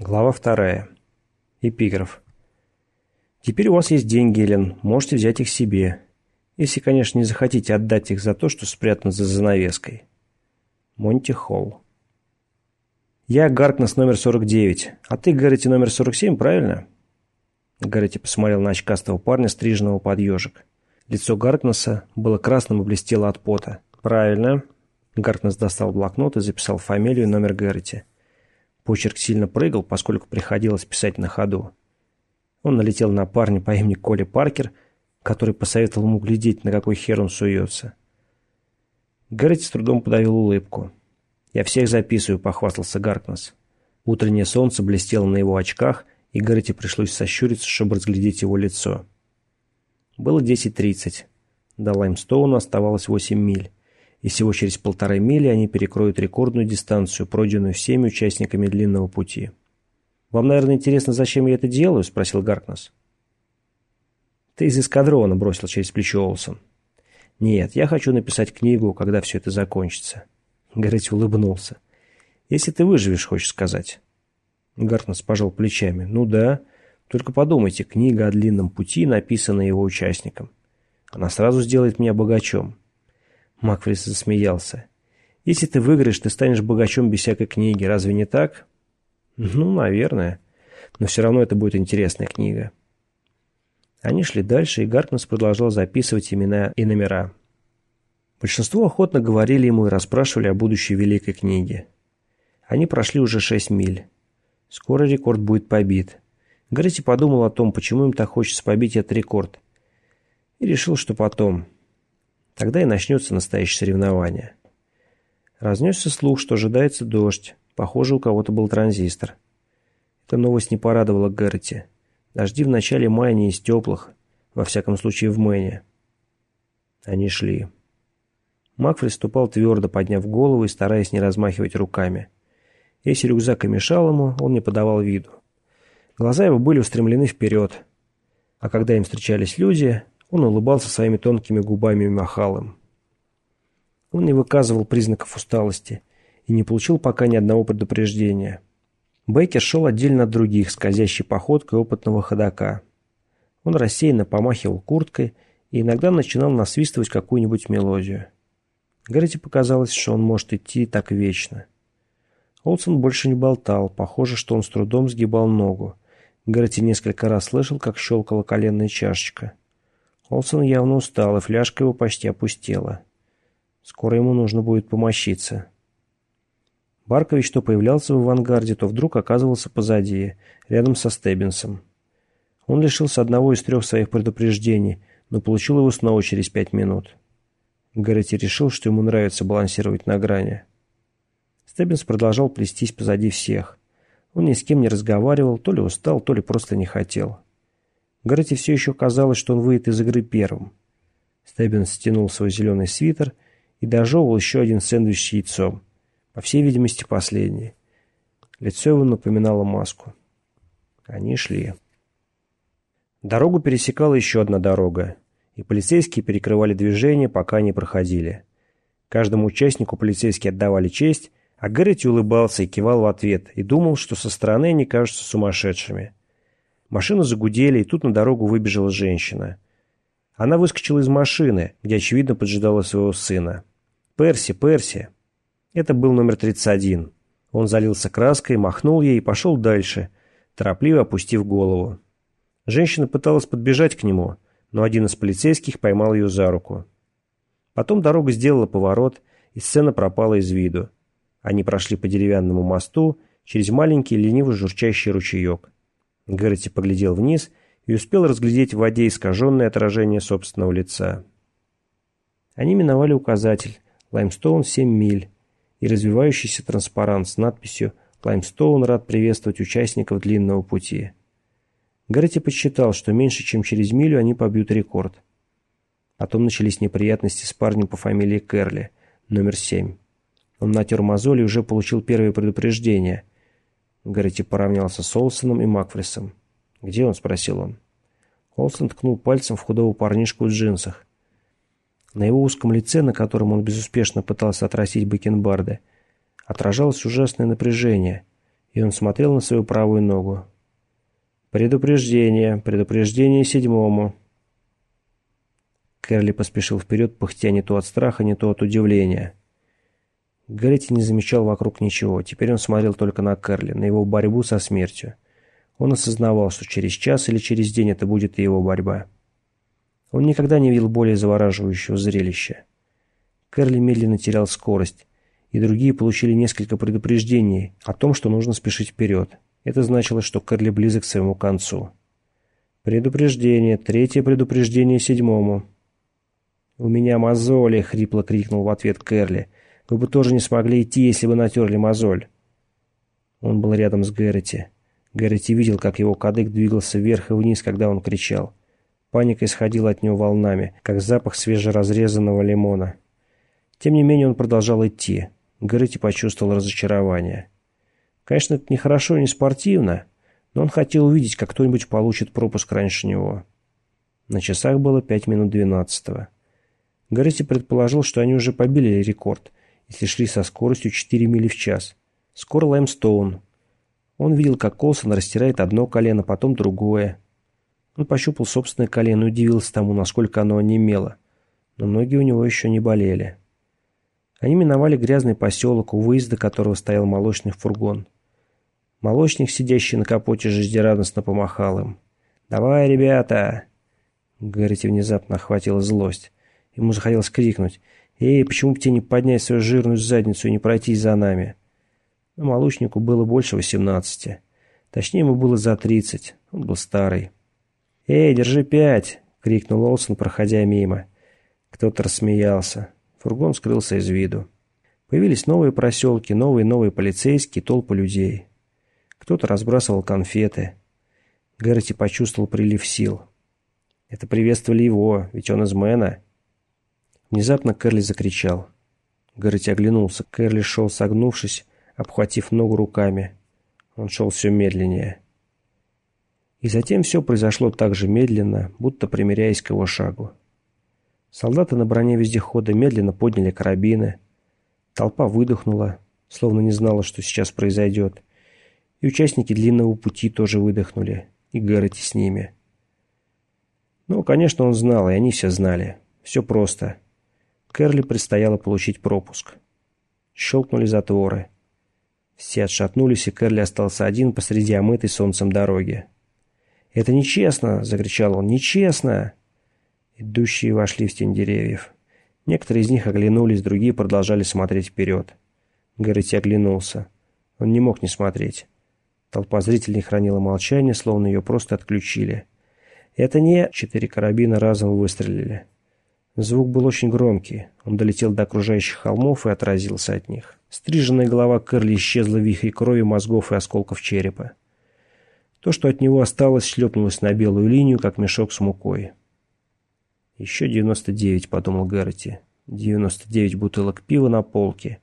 Глава вторая. Эпиграф. Теперь у вас есть деньги, Эллен, можете взять их себе. Если, конечно, не захотите отдать их за то, что спрятано за занавеской. Монти Холл. Я Гаркнес номер 49, а ты, Гаррити, номер 47, правильно? Гаррити посмотрел на очкастого парня, стриженного под ежик. Лицо Гаркнесса было красным и блестело от пота. «Правильно». Гаркнесс достал блокнот и записал фамилию и номер Гаррити. Почерк сильно прыгал, поскольку приходилось писать на ходу. Он налетел на парня по имени Коли Паркер, который посоветовал ему глядеть, на какой хер он суется. Гаррити с трудом подавил улыбку. «Я всех записываю», — похвастался Гаркнесс. Утреннее солнце блестело на его очках, и Гаррити пришлось сощуриться, чтобы разглядеть его лицо. Было 10.30. До Лаймстоуна оставалось 8 миль и всего через полторы мили они перекроют рекордную дистанцию, пройденную всеми участниками длинного пути. «Вам, наверное, интересно, зачем я это делаю?» – спросил Гаркнес. «Ты из эскадрона», – бросил через плечо Олсон. «Нет, я хочу написать книгу, когда все это закончится». Гаррити улыбнулся. «Если ты выживешь, хочешь сказать». Гаркнес пожал плечами. «Ну да, только подумайте, книга о длинном пути написана его участникам. Она сразу сделает меня богачом. Макфрис засмеялся. «Если ты выиграешь, ты станешь богачом без всякой книги, разве не так?» «Ну, наверное. Но все равно это будет интересная книга». Они шли дальше, и Гаркнес продолжал записывать имена и номера. Большинство охотно говорили ему и расспрашивали о будущей великой книге. Они прошли уже шесть миль. Скоро рекорд будет побит. Гаррити подумал о том, почему им так хочется побить этот рекорд. И решил, что потом... Тогда и начнется настоящее соревнование. Разнесся слух, что ожидается дождь. Похоже, у кого-то был транзистор. Эта новость не порадовала Гэрроти. Дожди в начале мая не из теплых, во всяком случае в Мэне. Они шли. Макфри ступал твердо, подняв голову и стараясь не размахивать руками. Если рюкзак и мешал ему, он не подавал виду. Глаза его были устремлены вперед. А когда им встречались люди, он улыбался своими тонкими губами и махал им. Он не выказывал признаков усталости и не получил пока ни одного предупреждения. Бейкер шел отдельно от других, скользящей походкой опытного ходока. Он рассеянно помахивал курткой и иногда начинал насвистывать какую-нибудь мелодию. Гаррити показалось, что он может идти так вечно. Олсон больше не болтал, похоже, что он с трудом сгибал ногу. Гаррити несколько раз слышал, как щелкала коленная чашечка. Олсон явно устал, и фляжка его почти опустела. Скоро ему нужно будет помощиться. Баркович то появлялся в авангарде, то вдруг оказывался позади, рядом со Стеббинсом. Он лишился одного из трех своих предупреждений, но получил его снова через пять минут. Гаррити решил, что ему нравится балансировать на грани. Стеббинс продолжал плестись позади всех. Он ни с кем не разговаривал, то ли устал, то ли просто не хотел. Гаррете все еще казалось, что он выйдет из игры первым. Стеббинс стянул свой зеленый свитер и дожевывал еще один сэндвич с яйцом. По всей видимости, последний. Лицо его напоминало маску. Они шли. Дорогу пересекала еще одна дорога, и полицейские перекрывали движение, пока они проходили. Каждому участнику полицейские отдавали честь, а Гаррити улыбался и кивал в ответ, и думал, что со стороны они кажутся сумасшедшими. Машины загудели, и тут на дорогу выбежала женщина. Она выскочила из машины, где, очевидно, поджидала своего сына. «Перси, Перси!» Это был номер 31. Он залился краской, махнул ей и пошел дальше, торопливо опустив голову. Женщина пыталась подбежать к нему, но один из полицейских поймал ее за руку. Потом дорога сделала поворот, и сцена пропала из виду. Они прошли по деревянному мосту через маленький лениво журчащий ручеек. Гэрроти поглядел вниз и успел разглядеть в воде искаженное отражение собственного лица. Они миновали указатель «Лаймстоун 7 миль» и развивающийся транспарант с надписью «Лаймстоун рад приветствовать участников длинного пути». Гэрроти подсчитал, что меньше чем через милю они побьют рекорд. Потом начались неприятности с парнем по фамилии Керли, номер 7. Он натер мозоль и уже получил первое предупреждение – Гаррити поравнялся с Олсоном и Макфрисом. «Где он?» – спросил он. Олсон ткнул пальцем в худого парнишку в джинсах. На его узком лице, на котором он безуспешно пытался отрастить бакенбарды, отражалось ужасное напряжение, и он смотрел на свою правую ногу. «Предупреждение, предупреждение седьмому». Кэрли поспешил вперед, пыхтя не то от страха, не то от удивления. Гаррити не замечал вокруг ничего. Теперь он смотрел только на Кэрли, на его борьбу со смертью. Он осознавал, что через час или через день это будет и его борьба. Он никогда не видел более завораживающего зрелища. Кэрли медленно терял скорость, и другие получили несколько предупреждений о том, что нужно спешить вперед. Это значило, что Кэрли близок к своему концу. «Предупреждение, третье предупреждение седьмому». «У меня мозоли!» — хрипло крикнул в ответ Кэрли. «Вы бы тоже не смогли идти, если бы натерли мозоль». Он был рядом с Гэрроти. Гэрроти видел, как его кадык двигался вверх и вниз, когда он кричал. Паника исходила от него волнами, как запах свежеразрезанного лимона. Тем не менее он продолжал идти. Гэрроти почувствовал разочарование. Конечно, это не хорошо и не спортивно, но он хотел увидеть, как кто-нибудь получит пропуск раньше него. На часах было пять минут двенадцатого. Гэрроти предположил, что они уже побили рекорд, если шли со скоростью 4 мили в час. Скоро Лаймстоун. Он видел, как Колсон растирает одно колено, потом другое. Он пощупал собственное колено и удивился тому, насколько оно онемело. Но ноги у него еще не болели. Они миновали грязный поселок, у выезда которого стоял молочный фургон. Молочник, сидящий на капоте, жизнерадостно помахал им. «Давай, ребята!» Гаррити внезапно охватила злость. Ему захотелось крикнуть. «Эй, почему бы тебе не поднять свою жирную задницу и не пройтись за нами?» Но молочнику было больше восемнадцати. Точнее, ему было за тридцать. Он был старый. «Эй, держи пять!» — крикнул Олсон, проходя мимо. Кто-то рассмеялся. Фургон скрылся из виду. Появились новые проселки, новые-новые полицейские, толпы людей. Кто-то разбрасывал конфеты. Гэрроти почувствовал прилив сил. Это приветствовали его, ведь он из Мэна. Внезапно Кэрли закричал. Гэрроти оглянулся. Кэрли шел согнувшись, обхватив ногу руками. Он шел все медленнее. И затем все произошло так же медленно, будто примиряясь к его шагу. Солдаты на броне вездехода медленно подняли карабины. Толпа выдохнула, словно не знала, что сейчас произойдет. И участники длинного пути тоже выдохнули, и Гэрроти с ними. Ну, конечно, он знал, и они все знали. Все просто. Кэрли предстояло получить пропуск. Щелкнули затворы. Все отшатнулись, и Кэрли остался один посреди омытой солнцем дороги. «Это нечестно!» — закричал он. «Нечестно!» Идущие вошли в тень деревьев. Некоторые из них оглянулись, другие продолжали смотреть вперед. Гэрроти оглянулся. Он не мог не смотреть. Толпа зрителей хранила молчание, словно ее просто отключили. «Это не...» Четыре карабина разом выстрелили. Звук был очень громкий. Он долетел до окружающих холмов и отразился от них. Стриженная голова Кэрли исчезла в вихре крови, мозгов и осколков черепа. То, что от него осталось, шлепнулось на белую линию, как мешок с мукой. «Еще девяносто девять», — подумал Гэрроти. «Девяносто девять бутылок пива на полке.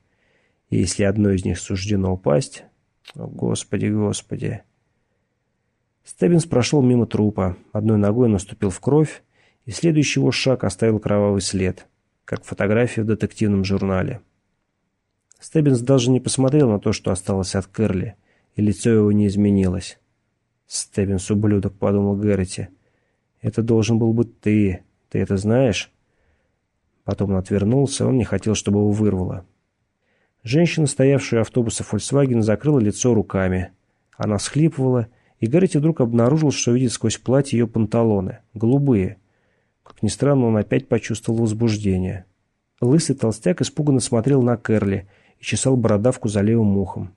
И если одно из них суждено упасть...» «О, Господи, Господи!» Стеббинс прошел мимо трупа. Одной ногой наступил в кровь, и следующий его шаг оставил кровавый след, как фотография в детективном журнале. Стеббинс даже не посмотрел на то, что осталось от Кэрли, и лицо его не изменилось. «Стеббинс, ублюдок», — подумал Гэрроти. «Это должен был быть ты. Ты это знаешь?» Потом он отвернулся, он не хотел, чтобы его вырвало. Женщина, стоявшая у автобуса Volkswagen, закрыла лицо руками. Она схлипывала, и Гэрроти вдруг обнаружил, что видит сквозь платье ее панталоны. Голубые. Как ни странно, он опять почувствовал возбуждение. Лысый толстяк испуганно смотрел на Кэрли и чесал бородавку за левым ухом.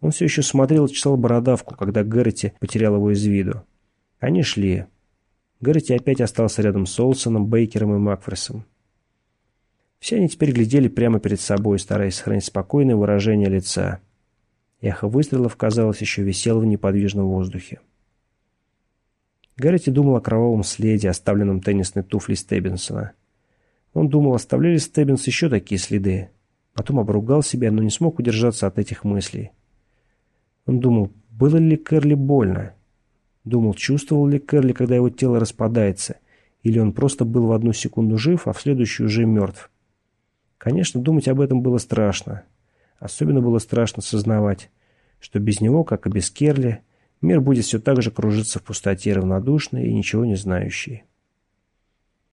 Он все еще смотрел и чесал бородавку, когда Гэрроти потерял его из виду. Они шли. Гэрроти опять остался рядом с Олсоном, Бейкером и Макферсом. Все они теперь глядели прямо перед собой, стараясь сохранить спокойное выражение лица. Эхо выстрелов, казалось, еще висело в неподвижном воздухе. Гаррити думал о кровавом следе, оставленном теннисной туфлей Стеббинсона. Он думал, оставляли Стеббинс еще такие следы. Потом обругал себя, но не смог удержаться от этих мыслей. Он думал, было ли Кэрли больно? Думал, чувствовал ли Кэрли, когда его тело распадается, или он просто был в одну секунду жив, а в следующую уже мертв. Конечно, думать об этом было страшно. Особенно было страшно сознавать, что без него, как и без Керли, мир будет все так же кружиться в пустоте равнодушный и ничего не знающий.